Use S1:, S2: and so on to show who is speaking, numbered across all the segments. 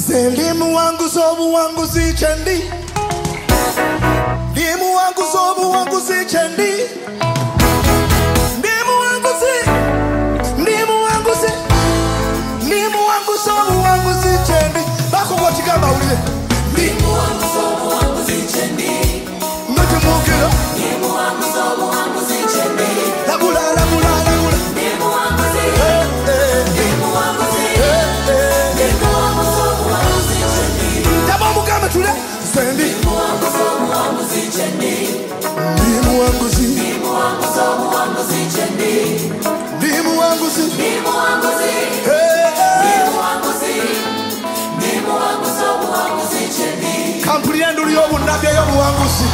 S1: nze ndi muwanguzi obuwanguzi kyendi ndi muwanguzi obuwanguzi kyendi ndi muwanguzi ndi muwanguzi ndi muwanguzi obuwanguzi kyendi bakuba okigamba wulire ndi muwanguzi obuwanguzi kyendi notemuukira ndi muwanguzi obuwanguzi na eu no angusti.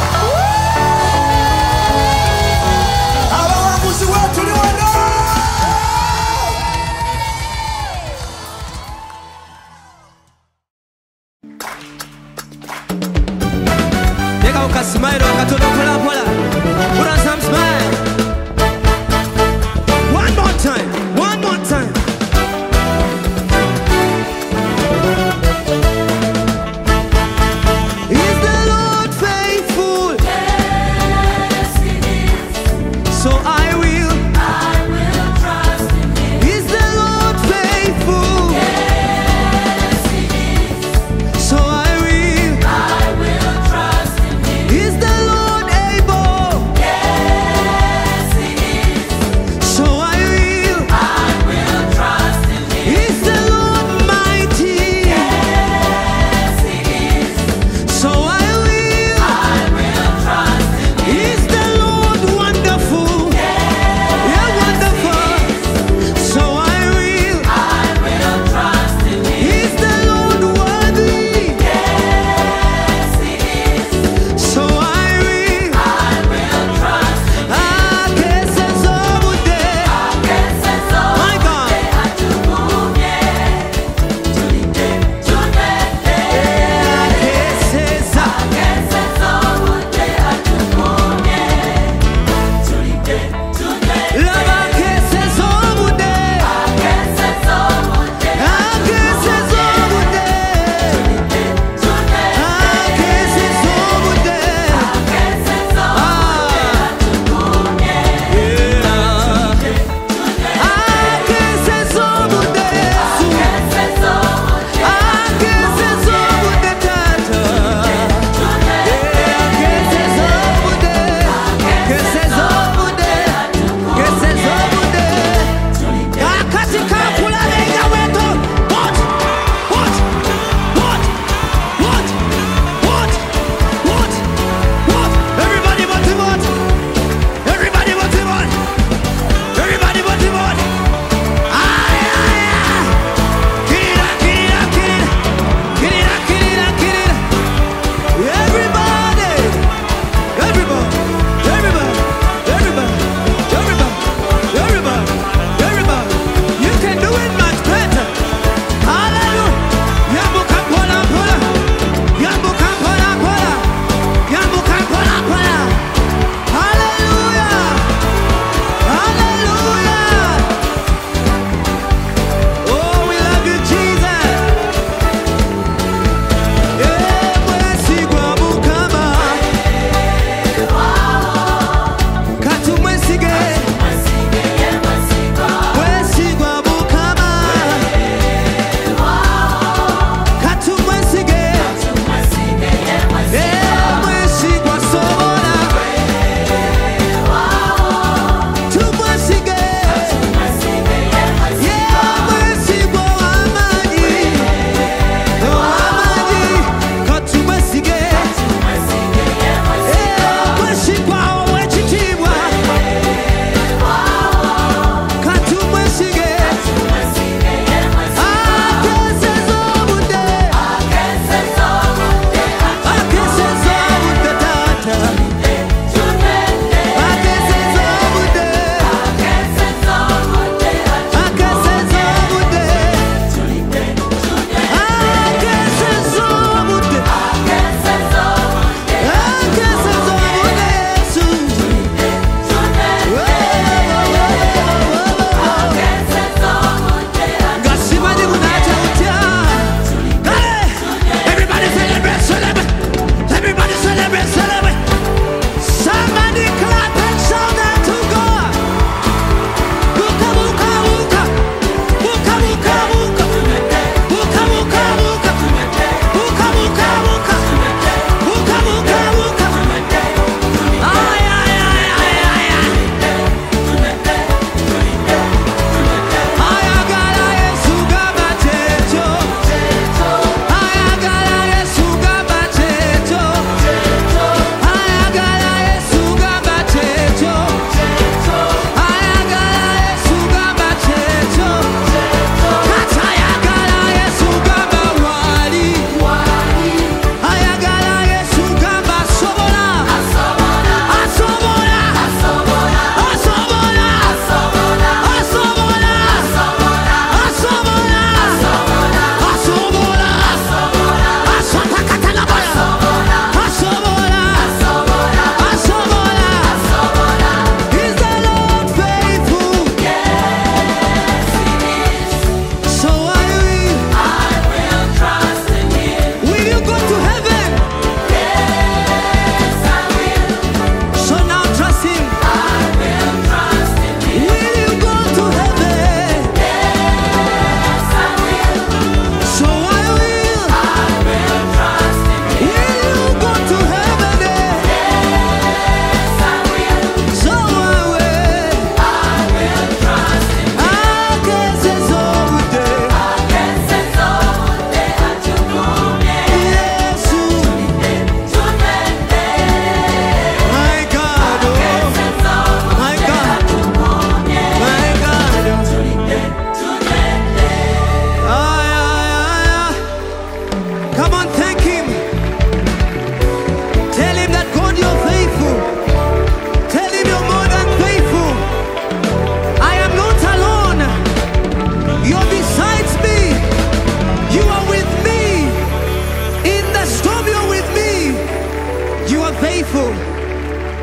S1: are faithful.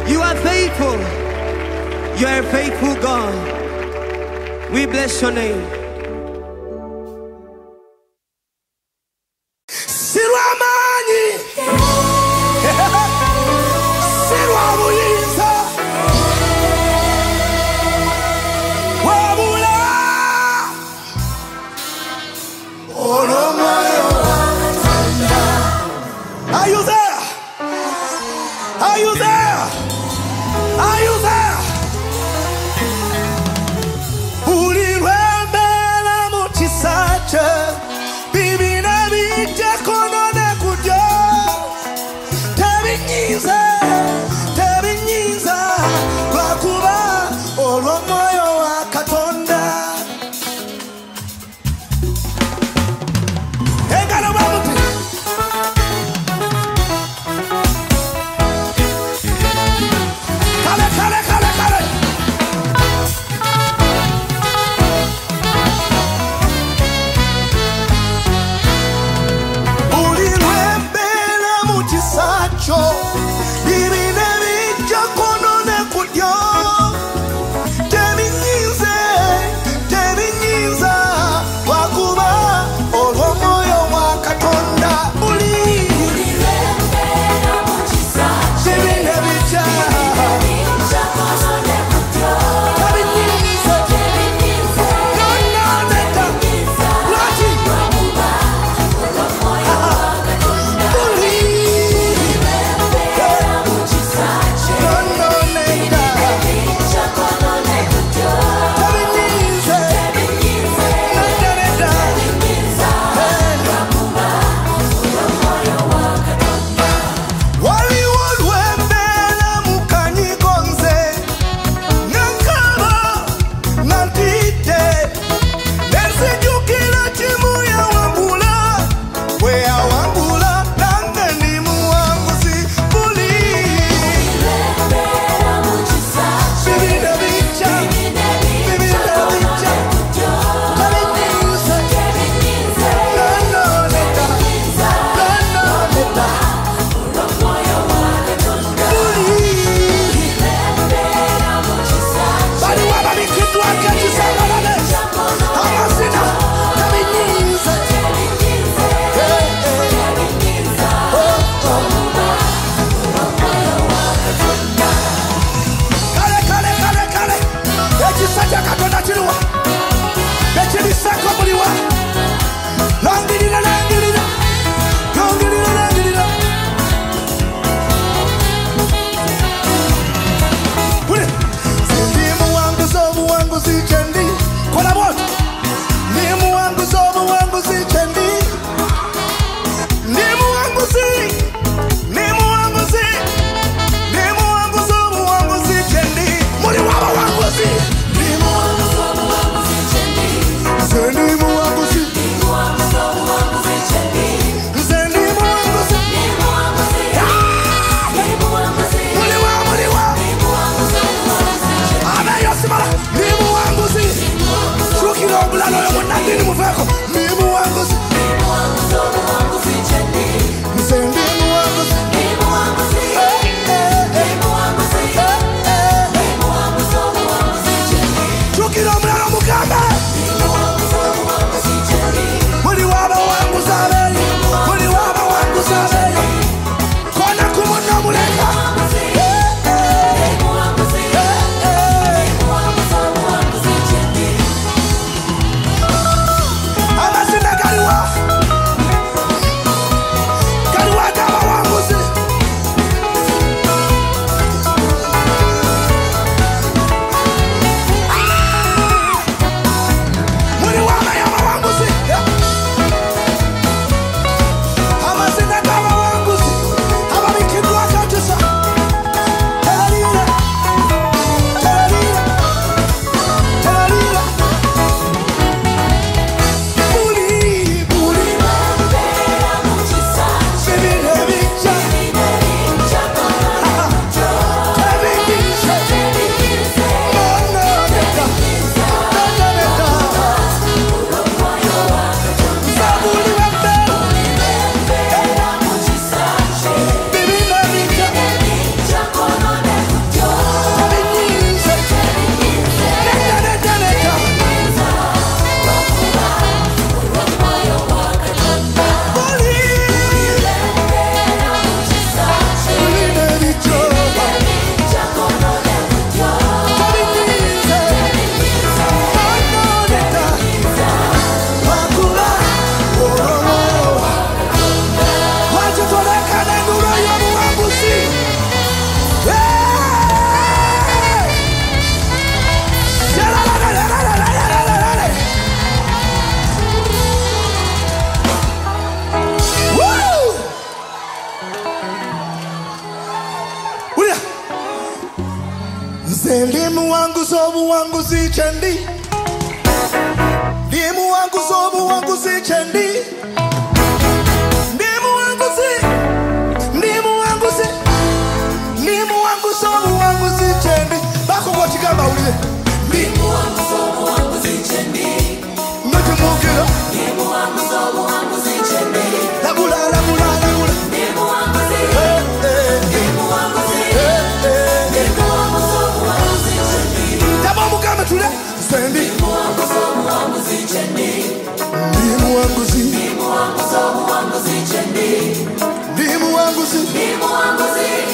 S1: You are faithful. You are a faithful God. We bless your name. Wangu sobu wangu sichendi. ndimu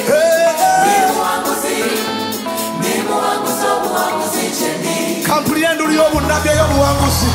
S1: Eh, eh. kampuni yenduli y'obunabya y'obuwanguzi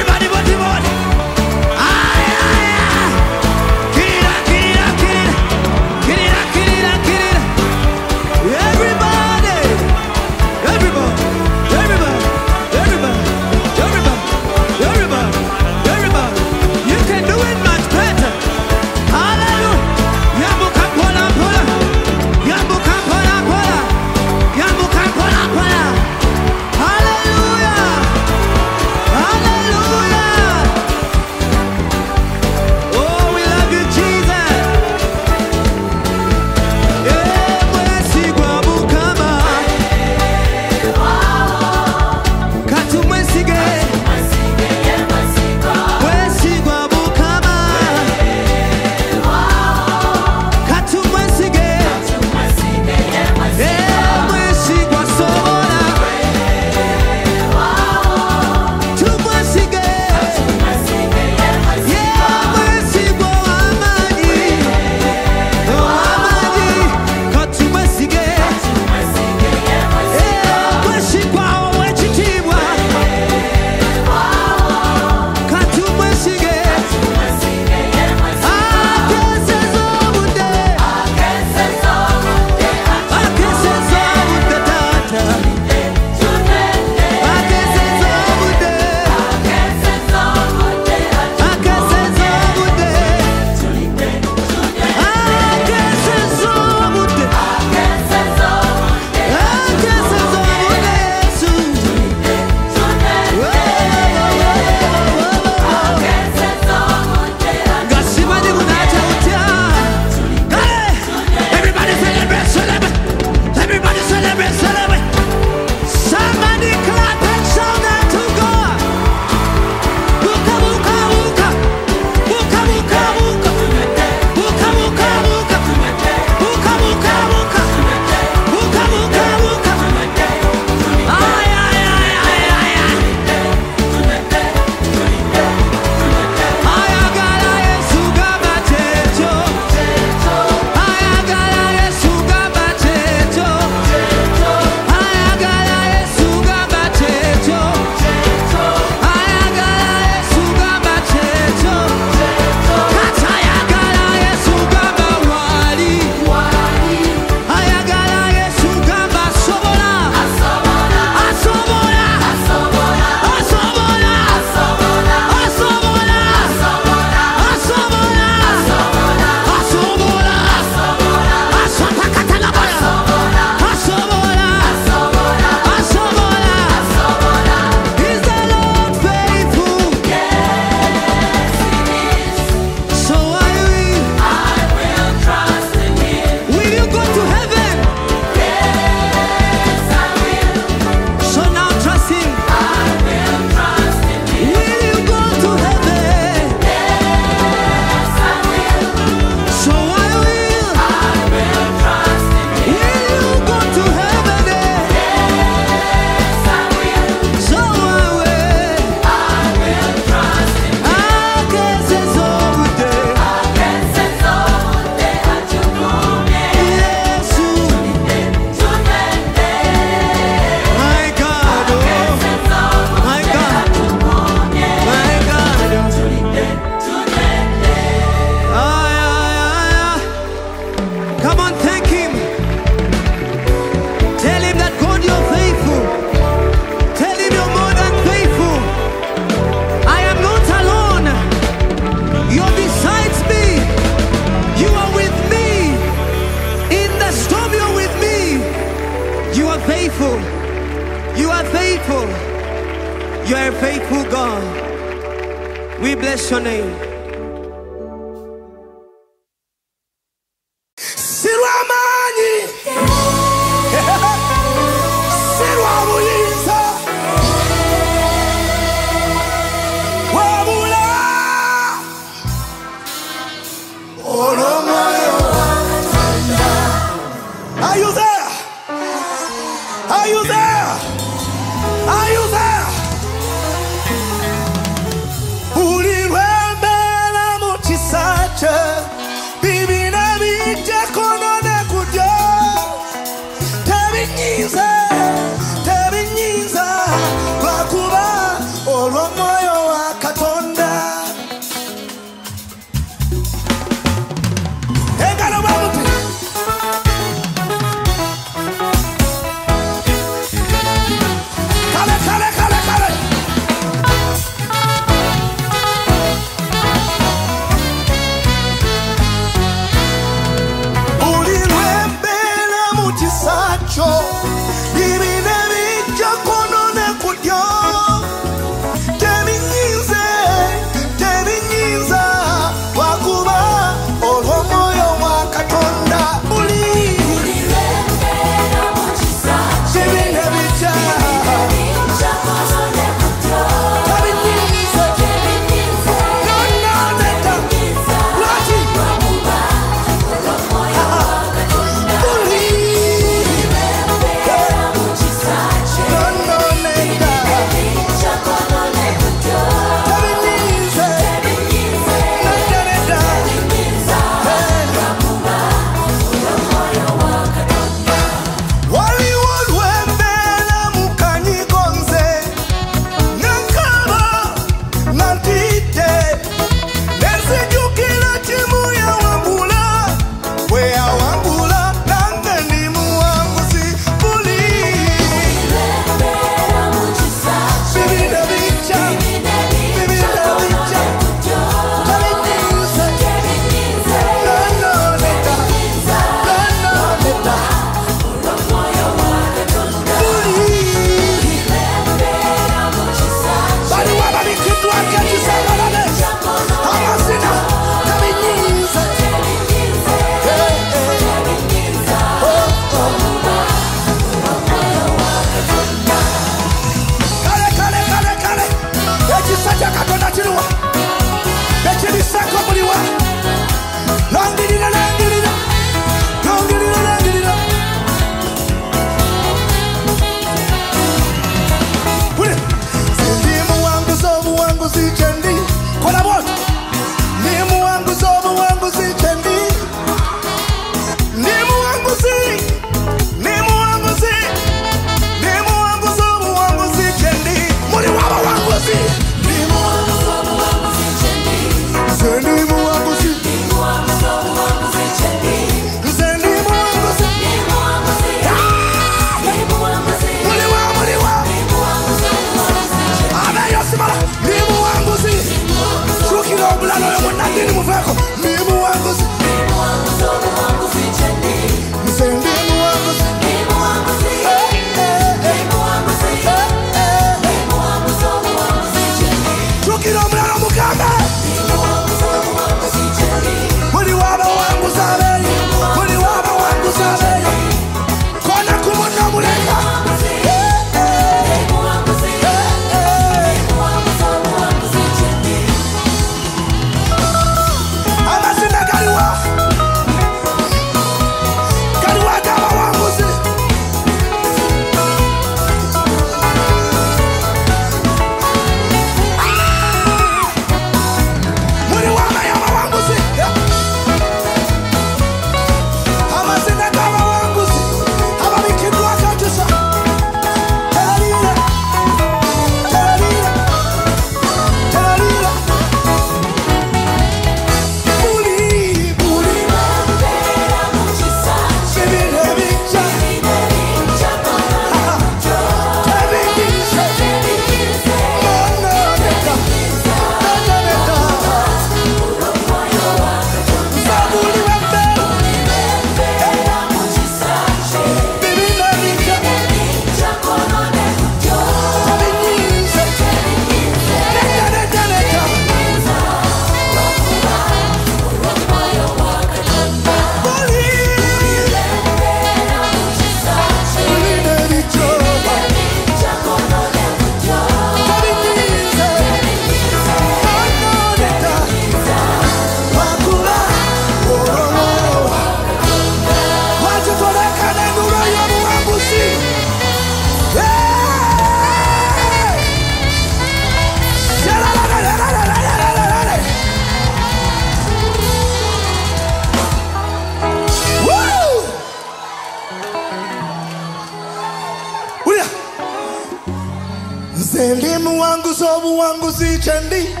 S1: 力。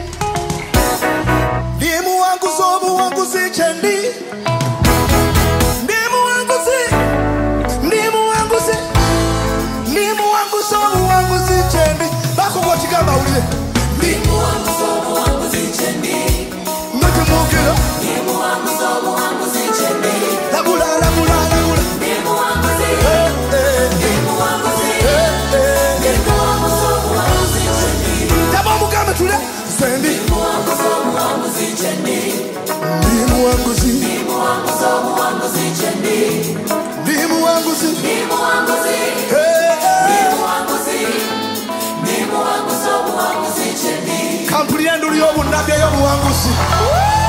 S1: Cadê o Angus?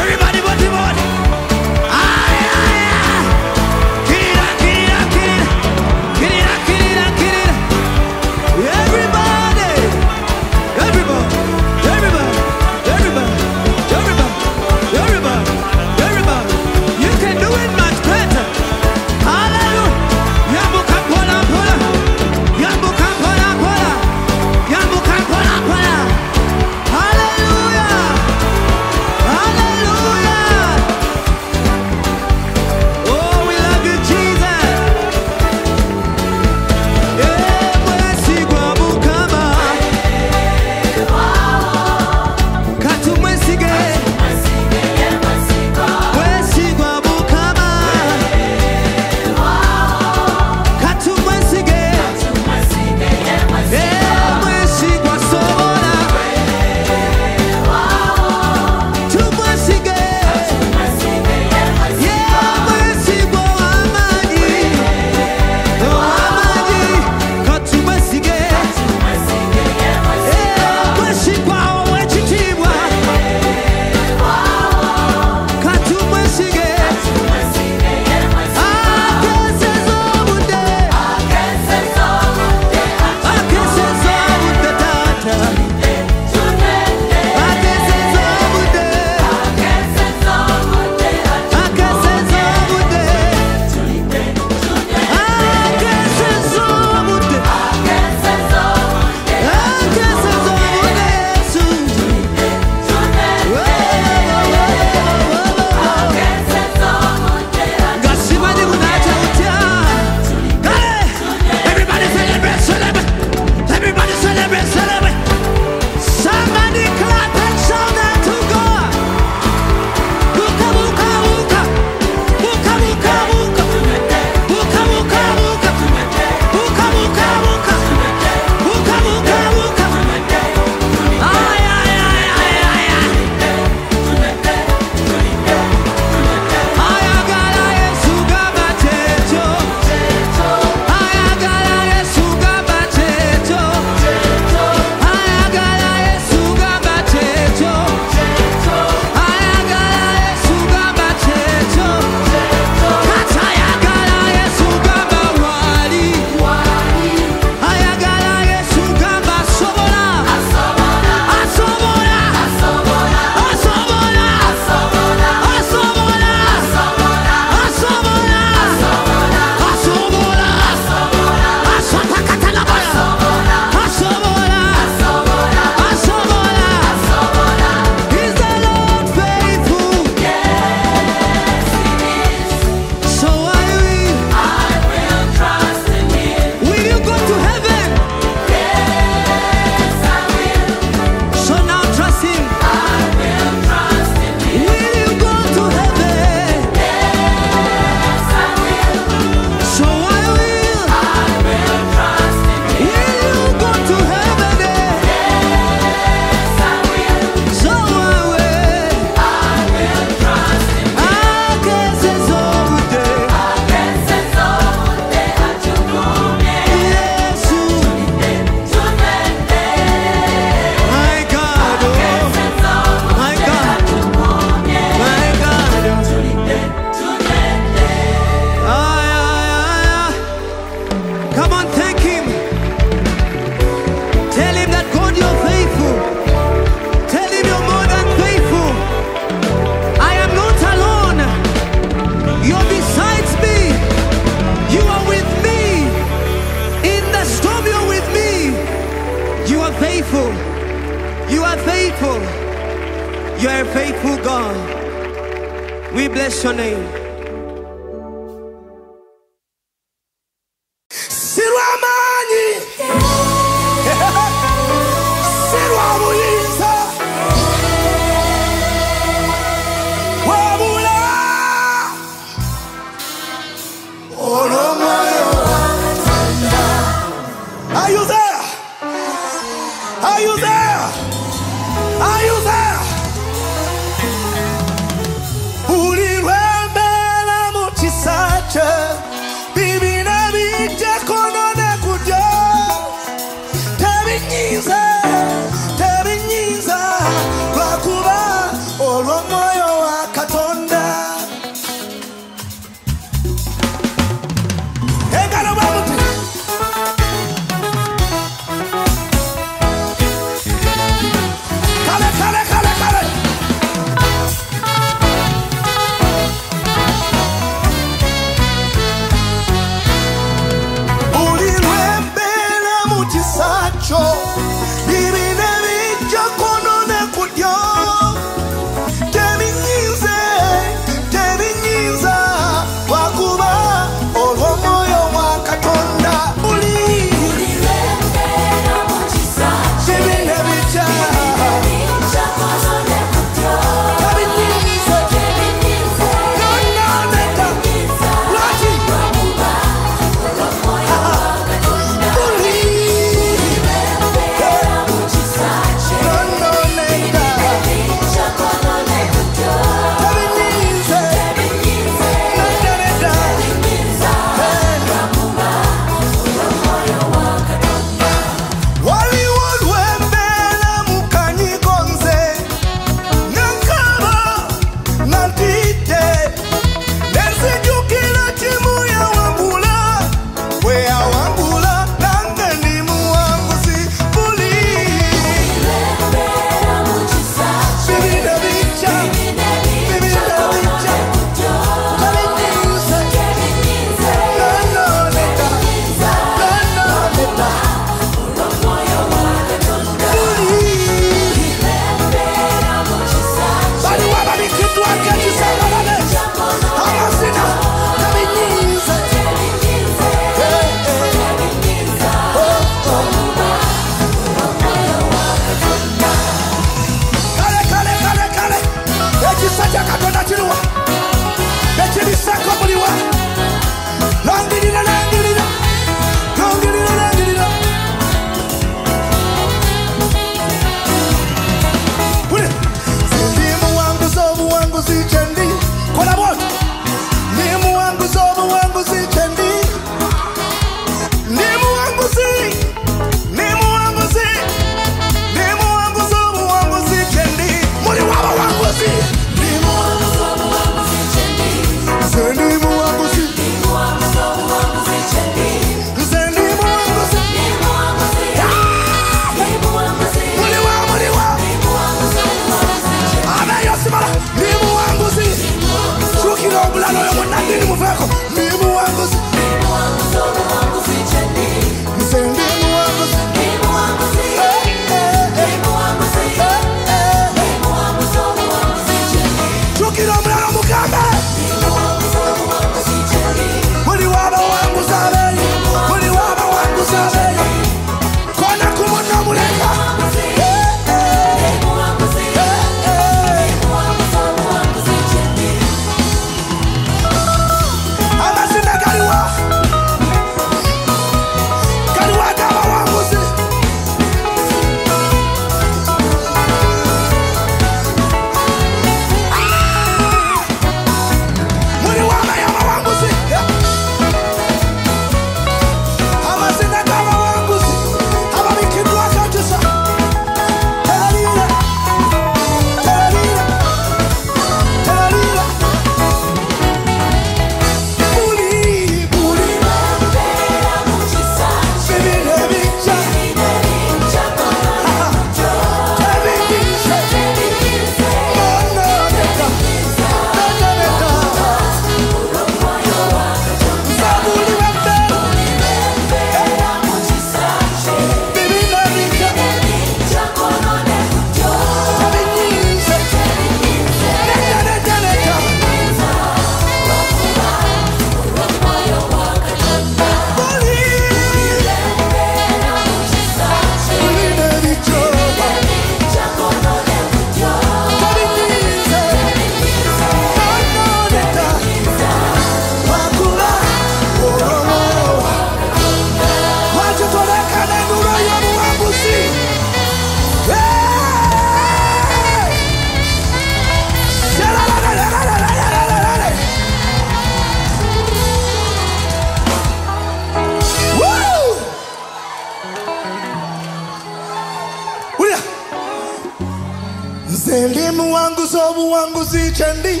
S1: Sobu wangu zichendi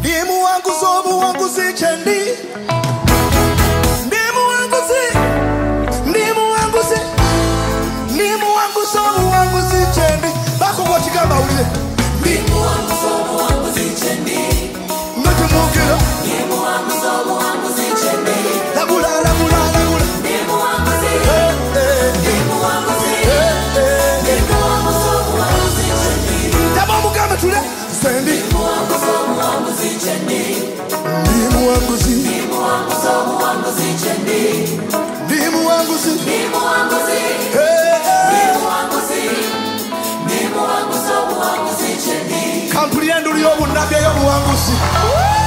S1: ndimu wangu sobu wangu amo, amo sim.